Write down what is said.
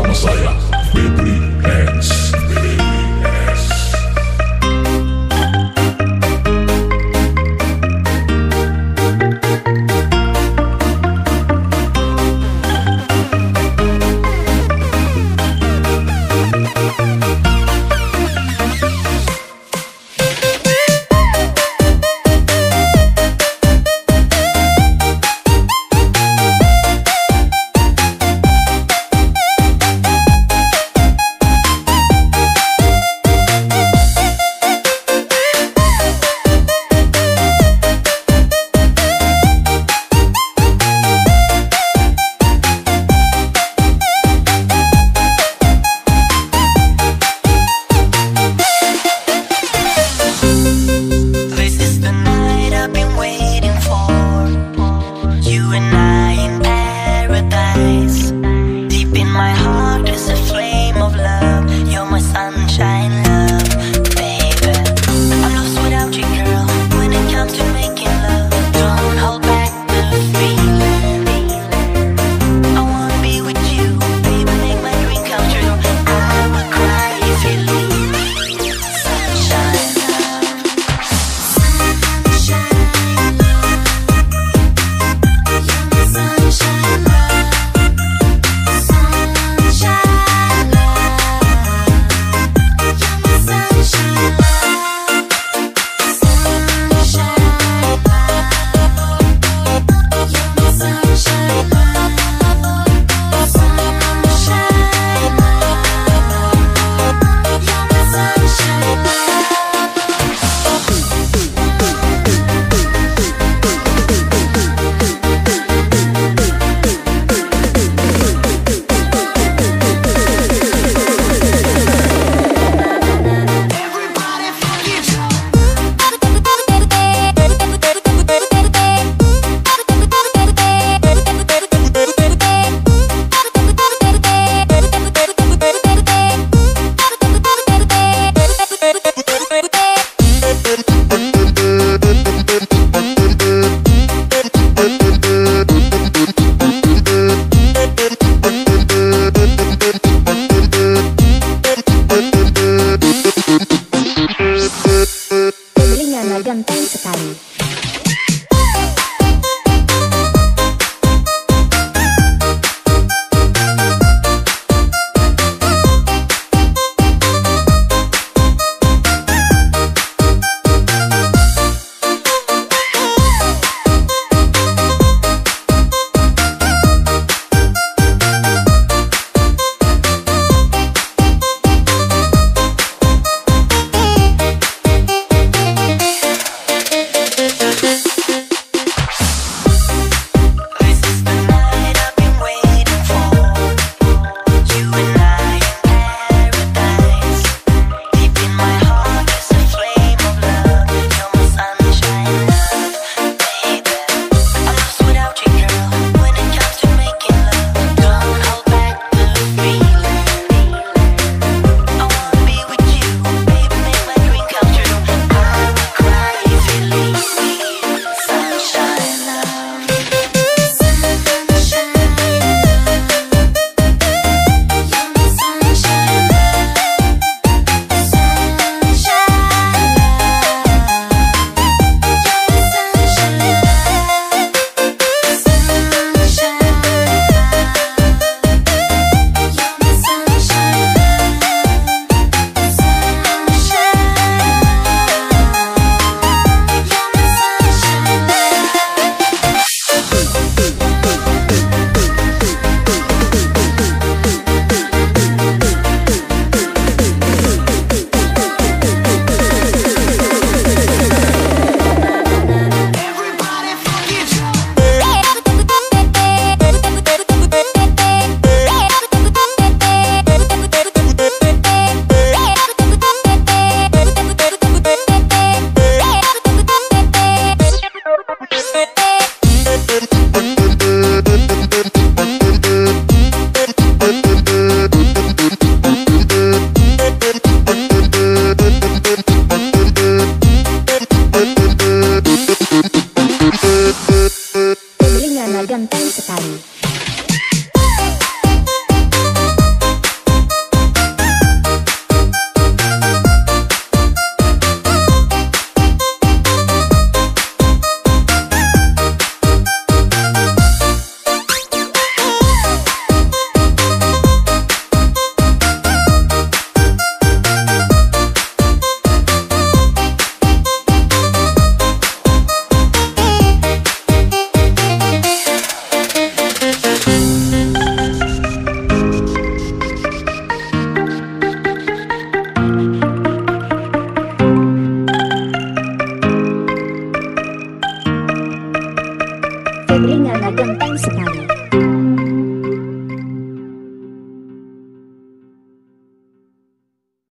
sama saya Febri Hands.